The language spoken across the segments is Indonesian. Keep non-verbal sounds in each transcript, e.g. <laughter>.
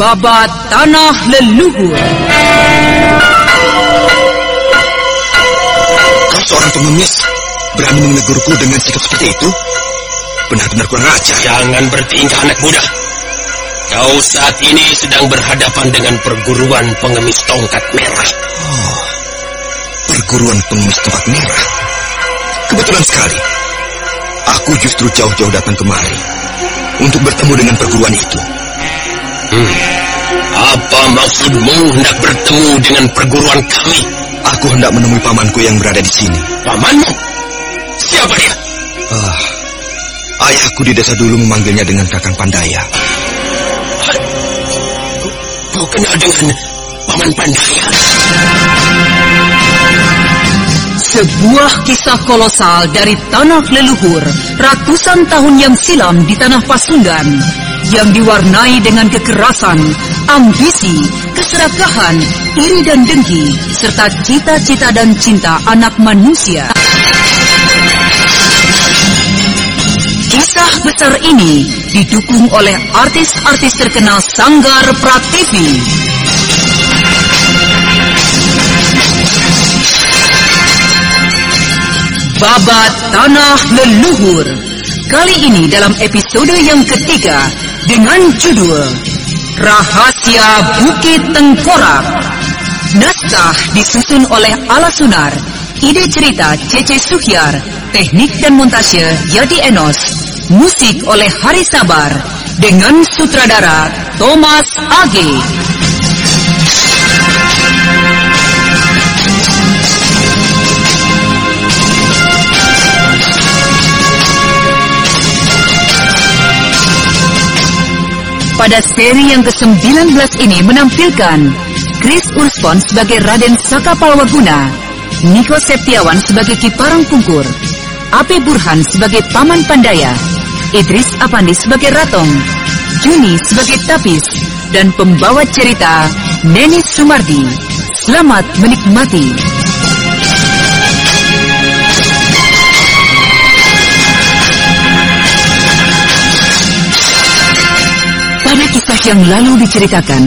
Babat Tanah Leluhur. Kau seorang pengemis, berani menegurku dengan sikap seperti itu? Benar-benar kurang ajar. Jangan bertingkah anak muda. Kau saat ini sedang berhadapan dengan perguruan pengemis tongkat merah. Oh, perguruan pengemis tongkat merah. Kebetulan sekali. Aku justru jauh-jauh datang kemari untuk bertemu dengan perguruan itu. Hmm. Apa maksudmu hendak bertemu dengan perguruan kami? Aku hendak menemui pamanku yang berada di sini. Pamanmu? Siapa dia? Ah, ayahku di desa dulu memanggilnya dengan Kakang Pandaya. Kau kenal dengan Paman Pandaya? Sebuah kisah kolosal dari tanah leluhur ratusan tahun yang silam di tanah Pasundan yang diwarnai dengan kekerasan, ambisi, keserakahan, iri dan dengki, serta cita-cita dan cinta anak manusia. Kisah besar ini didukung oleh artis-artis terkenal Sanggar Prativi. Babat Tanah Leluhur. Kali ini dalam episode yang ketiga dengan judul Rahasia Bukit Tengkorak. Naskah disusun oleh Ala Sunar, ide cerita Cece Suhyar, teknik dan montase Yadi Enos, musik oleh Hari Sabar, dengan sutradara Thomas Age. Pada seri yang ke-19 ini menampilkan Chris Urspon sebagai Raden Saka Palwaguna, Niko Septiawan sebagai Kiparang Pungkur, Ape Burhan sebagai Paman Pandaya, Idris Apandi sebagai Ratong, Juni sebagai Tapis, dan pembawa cerita Neni Sumardi. Selamat menikmati. Yang lalu diceritakan,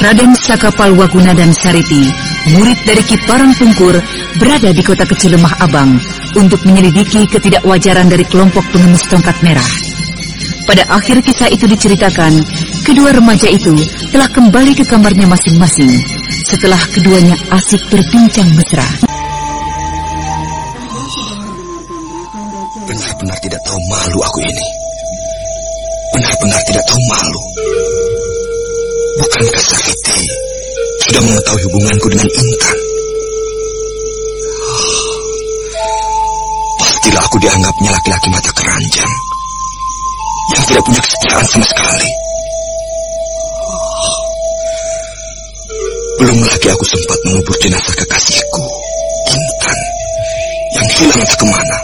Raden Sakapal Waguna dan Sariti, murid dari Kiparang Pungkur, berada di kota kecil Lemah Abang untuk menyelidiki ketidakwajaran dari kelompok pengemis tongkat merah. Pada akhir kisah itu diceritakan, kedua remaja itu telah kembali ke kamarnya masing-masing setelah keduanya asik berbincang mesra. Sudah mengetahui hubunganku dengan Intan? Pastilah aku dianggapnya laki-laki mata keranjang yang tidak punya kesetiaan sama sekali. Belum lagi aku sempat mengubur jenazah kekasihku, Intan, yang hilang entah ke mana.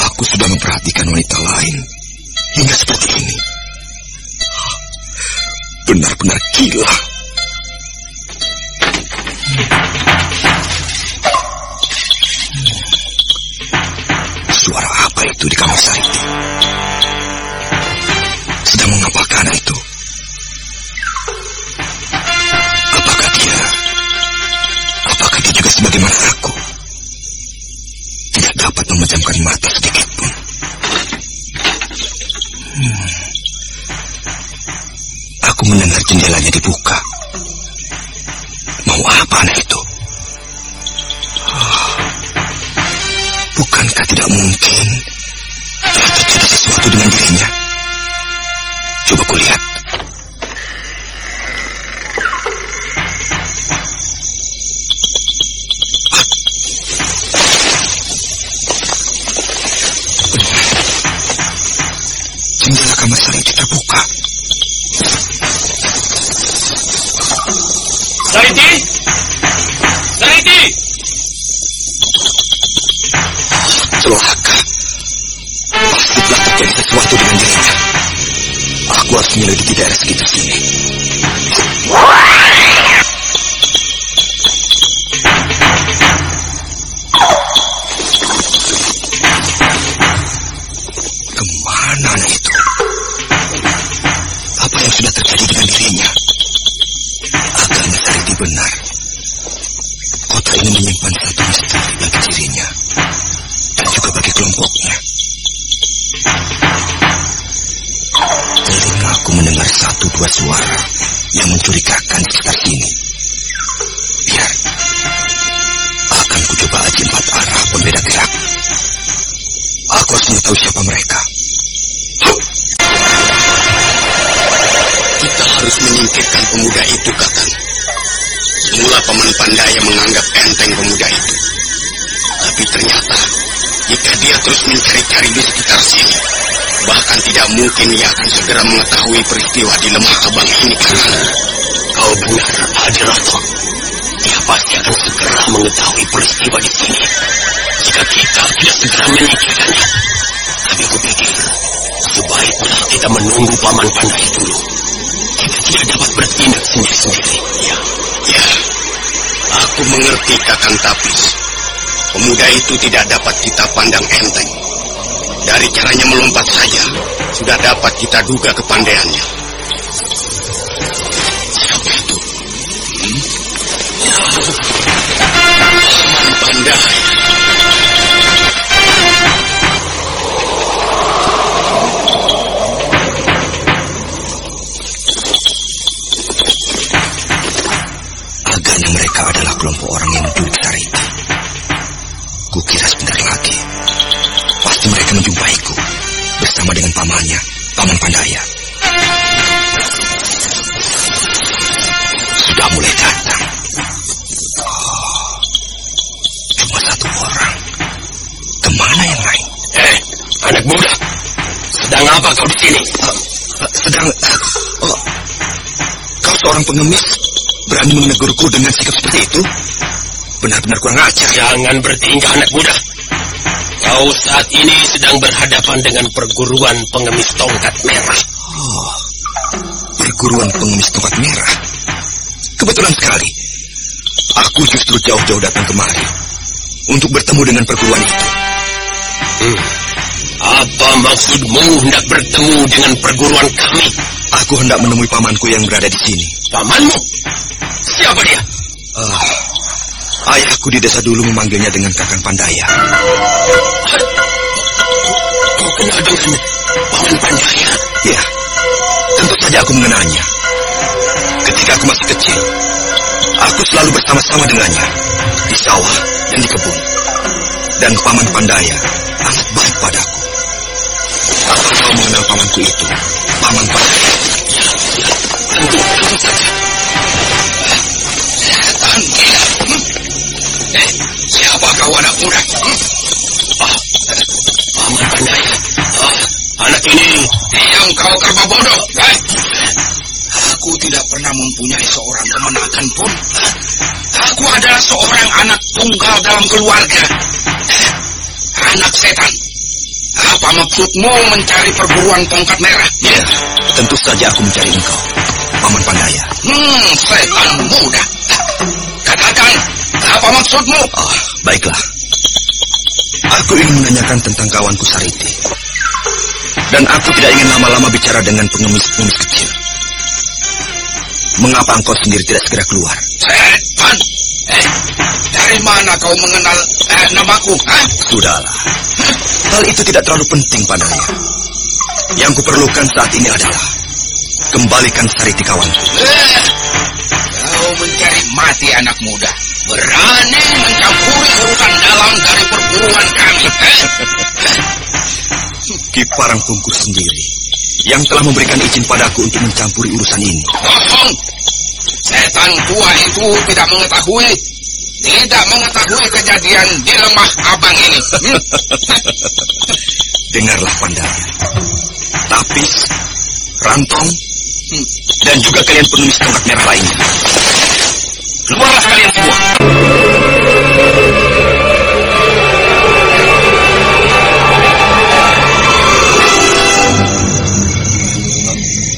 Aku sudah memperhatikan wanita lain hingga seperti ini. Benar-benar gila. Suara apa itu di kamar Sariti? Sedang mengapakan itu? Apakah dia? Apakah dia juga sebagaimana aku? Tidak dapat memejamkan mata sedikit pun. Mendengar jendelanya dibuka. Mau apa anak itu? Ah, Bukankah tidak mungkin telah terjadi sesuatu dengan dirinya? Coba kulihat. Celaka. Pasti telah terjadi sesuatu dengan dirinya. Aku harus menyelidiki daerah sekitar sini. Harus mengetahui siapa mereka. Kita harus menyingkirkan pemuda itu, Kakang. Semula Paman Pandaya menganggap enteng pemuda itu. Tapi ternyata, jika dia terus mencari-cari di sekitar sini, bahkan tidak mungkin ia akan segera mengetahui peristiwa di lemah abang ini, Kakang. Kau benar, Adirato. Dia pasti akan segera mengetahui peristiwa di sini. Jika kita tidak segera menyingkirkannya. Tapi aku pikir, sebaiknya kita menunggu Paman Pandai dulu. Kita tidak dapat bertindak sendiri-sendiri. Ya, Ya, aku mengerti, Kakang Tapis. Pemuda itu tidak dapat kita pandang enteng. Dari caranya melompat saja, sudah dapat kita duga kepandaiannya. Siapa itu? Hmm? Ya, Paman Pandai. Dengan pamannya, Paman Pandaya. Sudah mulai datang. Oh, cuma satu orang. Ke mana yang lain? eh, anak muda. Sedang apa kau di sini? Eh, sedang... oh, kau seorang pengemis berani menegurku dengan sikap seperti itu? Benar-benar kurang ajar. Jangan bertingkah anak muda. Kau saat ini sedang berhadapan dengan perguruan pengemis tongkat merah. Oh, perguruan pengemis tongkat merah. Kebetulan sekali. Aku justru jauh-jauh datang kemari untuk bertemu dengan perguruan itu. Hmm. Apa maksudmu hendak bertemu dengan perguruan kami? Aku hendak menemui pamanku yang berada di sini. Pamanmu? Siapa dia? Ah, ayahku di desa dulu memanggilnya dengan Kakang Pandaya. Kau kenal dengan Paman Pandaya? Ya, tentu saja aku mengenalnya. Ketika aku masih kecil, aku selalu bersama-sama dengannya di sawah dan di kebun. Dan Paman Pandaya amat baik padaku. Apa kau mengenal pamanku itu? Paman Pandaya. Tentu, tentu saja. Siapa kau anak muda? Hmm? Ah, Paman Pandaya. Ah, anak ini Diam kau kerba bodoh. Eh? Aku tidak pernah mempunyai seorang kemenakan pun. Aku adalah seorang anak tunggal dalam keluarga. Eh, Anak setan. Apa maksudmu mencari perguruan tongkat merah? Ya, tentu saja aku mencari engkau, Paman Pandaya. Hmm, setan muda. Katakan, apa maksudmu? Ah, baiklah. Aku ingin menanyakan tentang kawanku Sariti. Dan aku tidak ingin lama-lama bicara dengan pengemis-pengemis kecil. Mengapa engkau sendiri tidak segera keluar? Setan. Eh, dari mana kau mengenal eh, namaku? Hah? Sudahlah. Hal itu tidak terlalu penting padanya. Yang kuperlukan saat ini adalah kembalikan Sariti kawanku. Eh, kau mencari mati anak muda. Berani mencampuri urusan dalam dari perguruan kami. Eh? Ki Parang Pungkur sendiri yang telah memberikan izin padaku untuk mencampuri urusan ini. Bohong. Setan tua itu tidak mengetahui. Tidak mengetahui kejadian di lemah abang ini. Hmm? <laughs> Dengarlah Pandaya. Tapis, Rantong, hmm, dan juga kalian pengemis tongkat merah lainnya. Keluarlah kalian semua.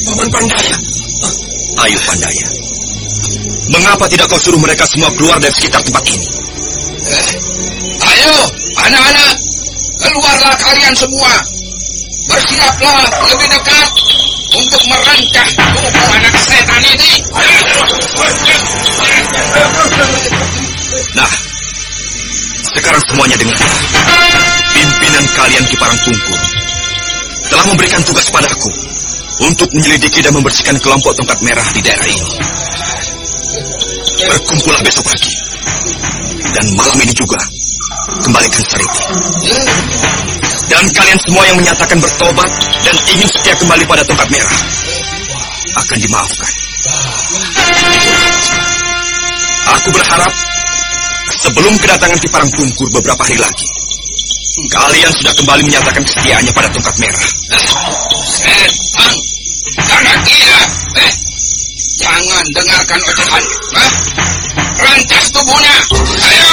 Paman Pandaya. Ayo Pandaya. Mengapa tidak kau suruh mereka semua keluar dari sekitar tempat ini? Eh, ayo, anak-anak. Keluarlah kalian semua. Bersiaplah lebih dekat untuk merancang tubuh anak setan ini. Nah, sekarang semuanya dengar. Pimpinan kalian Kiparang Tungkur telah memberikan tugas padaku untuk menyelidiki dan membersihkan kelompok tongkat merah di daerah ini. Berkumpullah besok pagi. Dan malam ini juga kembalikan Sariti. Dan kalian semua yang menyatakan bertobat dan ingin setia kembali pada tongkat merah akan dimaafkan. Aku berharap sebelum kedatangan Kiparang Tungkur beberapa hari lagi, kalian sudah kembali menyatakan kesetiaannya pada tongkat merah. Setan, karena eh, jangan dengarkan ocehan. Eh? Rancas tubuhnya. Ayo.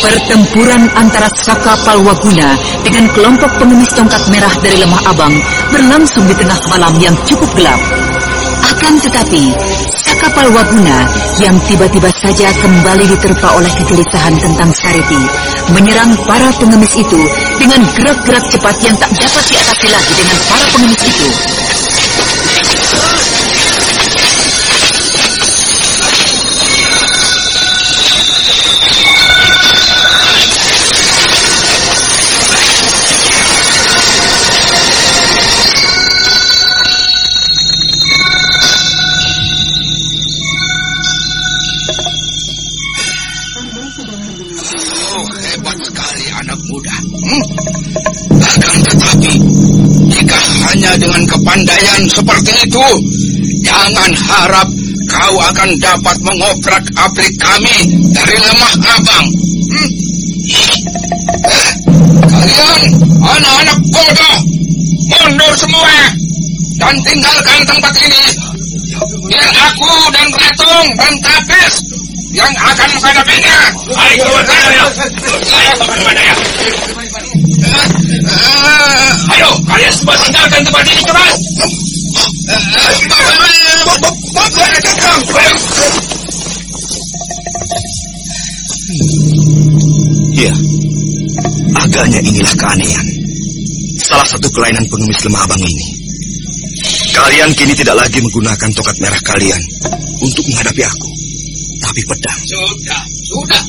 Pertempuran antara Saka Palwaguna dengan kelompok pengemis tongkat merah dari Lemah Abang berlangsung di tengah malam yang cukup gelap. Akan tetapi, Saka Palwaguna yang tiba-tiba saja kembali diterpa oleh kegelisahan tentang Sariti, menyerang para pengemis itu dengan gerak-gerak cepat yang tak dapat diatasi lagi dengan para pengemis itu. Hebat sekali anak muda. Hmm? Akan tetapi, jika hanya dengan kepandaian seperti itu, jangan harap kau akan dapat mengobrak abrik kami dari lemah abang. Hmm? Eh, kalian, anak-anak bodoh, mundur semua dan tinggalkan tempat ini. Biar aku dan Ratung dan Tapis yang akan menghadapinya. Ayo, ayo, ayo, kalian semua tinggalkan tempat ini cepat. Iya, agaknya inilah keanehan. Salah satu kelainan pengemis lemah abang ini. Kalian kini tidak lagi menggunakan tongkat merah kalian untuk menghadapi aku, tapi pedang. Sudah, sudah.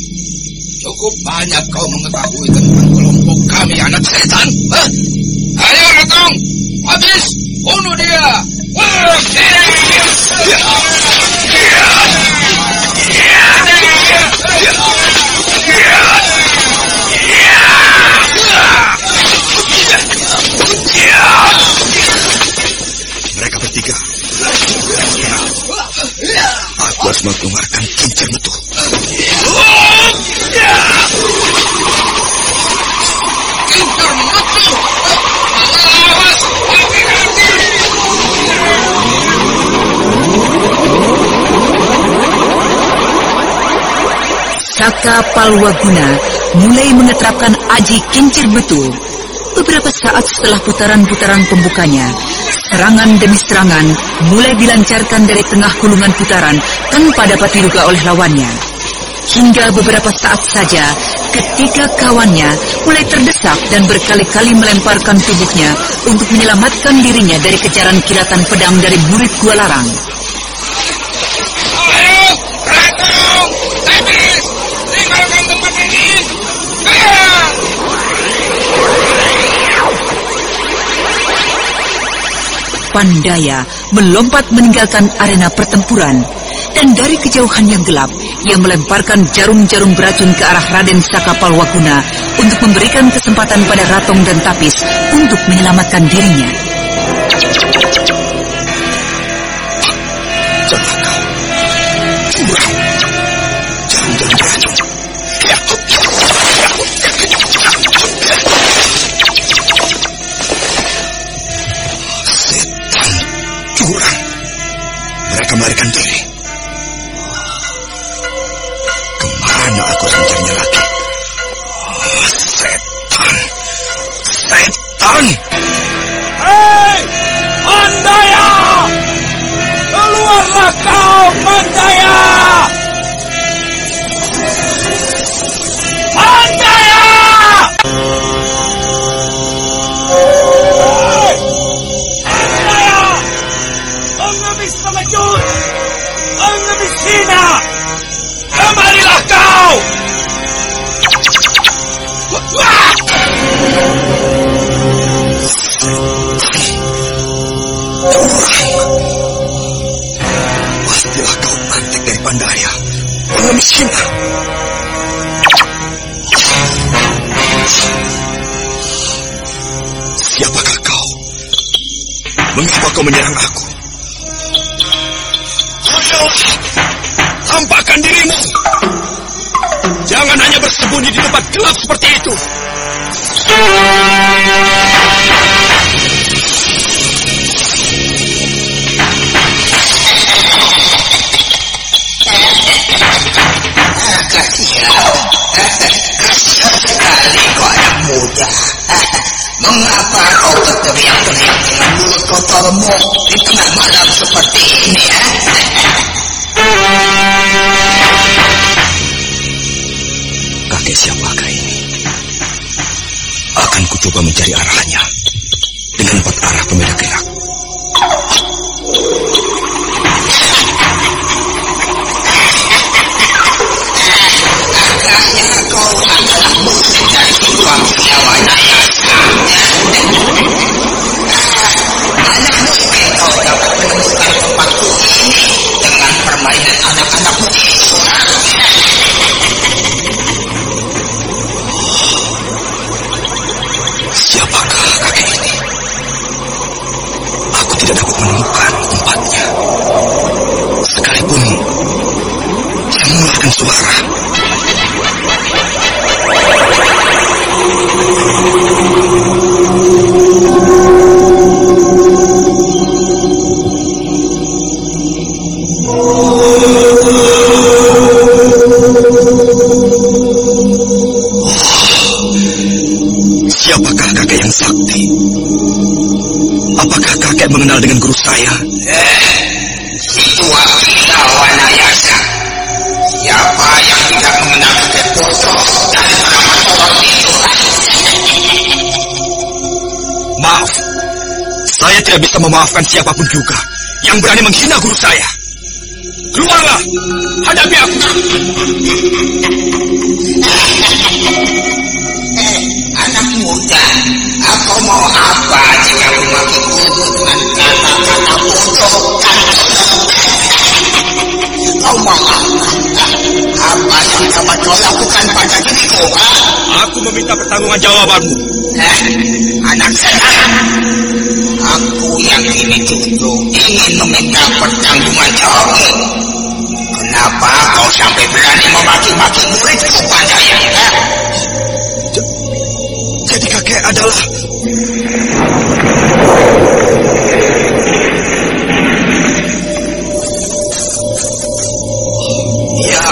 Cukup banyak kau mengetahui tentang kelompok kami anak setan. Hah? Ayo, Ratong. Habis. Bunuh dia. Mereka bertiga. Aku harus mengeluarkan Awas. Hati-hati. Saka Palwaguna mulai mengeterapkan aji kincir betul. Beberapa saat setelah putaran-putaran pembukanya, serangan demi serangan mulai dilancarkan dari tengah gulungan putaran tanpa dapat diduga oleh lawannya. Hingga beberapa saat saja ketika kawannya mulai terdesak dan berkali-kali melemparkan tubuhnya untuk menyelamatkan dirinya dari kejaran kilatan pedang dari murid Gua Larang. Pandaya melompat meninggalkan arena pertempuran dan dari kejauhan yang gelap Ia melemparkan jarum-jarum beracun ke arah Raden Sakapalwaguna untuk memberikan kesempatan pada Ratong dan Tapis untuk menyelamatkan dirinya. Ya. Setan curang. Mereka melarikan diri. Aku harus Hina. Siapakah kau? Mengapa kau menyerang aku? Ayolah, tampakkan dirimu. Jangan hanya bersembunyi di tempat gelap seperti itu. Kasihan sekali kau anak muda. Mengapa kau berteriak-teriak dengan mulut kotormu di tengah malam seperti ini? Ya? Kakek siapakah ini? Akan kucoba mencari arahnya dengan empat arah pembeda gerak. Itu. Siapakah kakek ini? Aku tidak dapat menemukan tempatnya. Sekalipun dia mengeluarkan suara. Saya tidak bisa memaafkan siapa pun juga yang berani menghina guru saya. Keluarlah, hadapi aku. Eh, anak muda, aku mau apa jika aku maki guru dengan kata-kata bodoh dan Kau mau apa? Apa yang dapat kau lakukan pada diriku? ha? Aku meminta pertanggungan jawabanmu. Berani memaki-maki muridku Pandaya? Eh? Jadi kakek adalah Ya,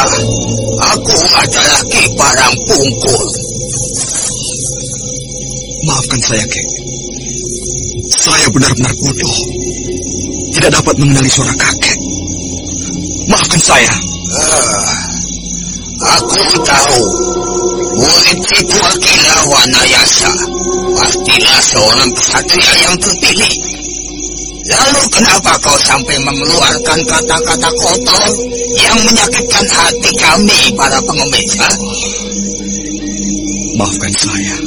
aku adalah Ki Barang Pungkul. Maafkan saya, Kek. Saya benar-benar bodoh. Tidak dapat mengenali suara kakek. Maafkan saya. Ah, aku tahu murid itu Akila Wanayasa pastilah seorang kesatria yang terpilih. Lalu kenapa kau sampai mengeluarkan kata-kata kotor yang menyakitkan hati kami para pengemis? ha? Maafkan saya.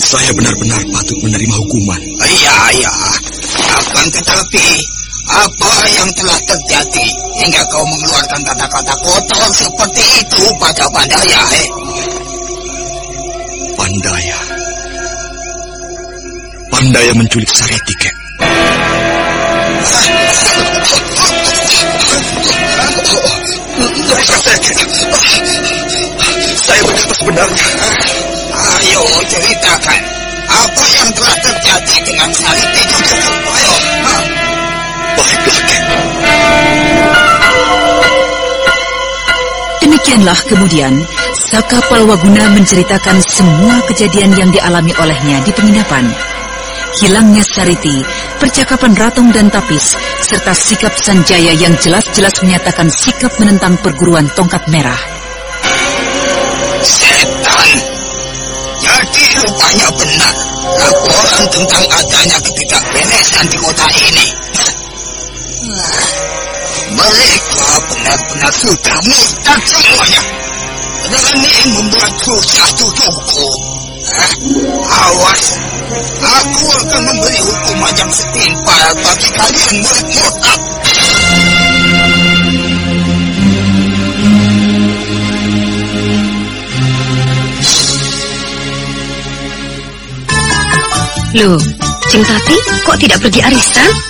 Saya benar-benar patut menerima hukuman. Iya, iya. Akan tetapi, Apa yang telah terjadi hingga kau mengeluarkan kata-kata kotor seperti itu pada Pandaya, eh? Pandaya. Pandaya menculik Sariti, Kek. Saya berkata sebenarnya. Ayo ceritakan apa yang telah terjadi dengan Sariti Jujutsu. Demikianlah kemudian, Saka Palwaguna menceritakan semua kejadian yang dialami olehnya di penginapan. Hilangnya Sariti, percakapan Ratong dan Tapis, serta sikap Sanjaya yang jelas-jelas menyatakan sikap menentang perguruan tongkat merah. Setan. Jadi rupanya benar laporan tentang adanya ketidakberesan di kota ini. Mereka benar-benar sudah murtad semuanya. Berani membuat susah tubuhku. Hah? Awas, aku akan memberi hukuman yang setimpal bagi kalian murid murtad. Loh, Ceng Tati kok tidak pergi arisan?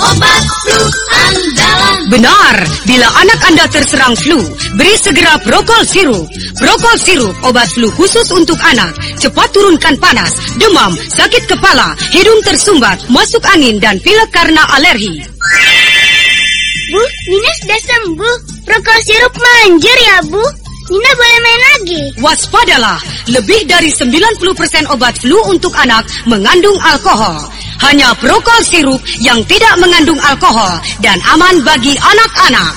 Obat flu andalan. Benar, bila anak Anda terserang flu, beri segera Prokol sirup. Prokol sirup obat flu khusus untuk anak. Cepat turunkan panas, demam, sakit kepala, hidung tersumbat, masuk angin dan pilek karena alergi. Bu, Nina sudah sembuh. Prokol sirup manjur ya, Bu. Nina boleh main lagi. Waspadalah, lebih dari 90% obat flu untuk anak mengandung alkohol. Hanya Prokol sirup yang tidak mengandung alkohol dan aman bagi anak-anak.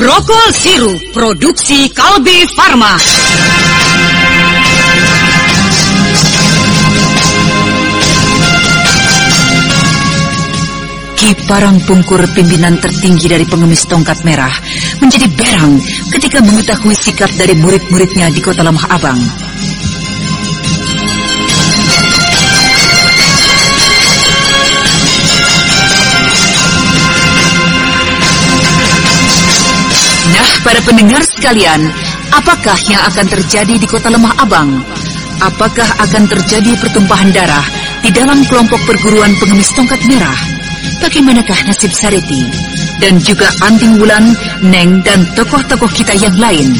Prokol sirup produksi Kalbe Farma. Ki Parang Pungkur pimpinan tertinggi dari pengemis tongkat merah menjadi berang ketika mengetahui sikap dari murid-muridnya di kota Lemah Abang. Nah, para pendengar sekalian, apakah yang akan terjadi di kota Lemah Abang? Apakah akan terjadi pertumpahan darah di dalam kelompok perguruan pengemis tongkat merah? Bagaimanakah nasib Sariti? Dan juga Anting Wulan, Neng, dan tokoh-tokoh kita yang lain?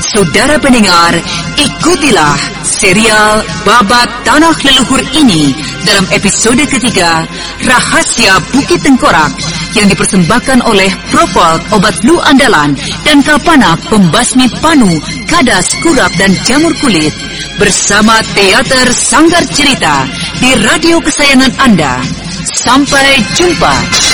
Saudara pendengar, ikutilah serial Babat Tanah Leluhur ini dalam episode ketiga Rahasia Bukit Tengkorak yang dipersembahkan oleh Propol Obat Flu Andalan dan Kalpanak Pembasmi Panu, Kadas, Kurap, dan Jamur Kulit bersama Teater Sanggar Cerita di radio kesayangan Anda. Sampai jumpa.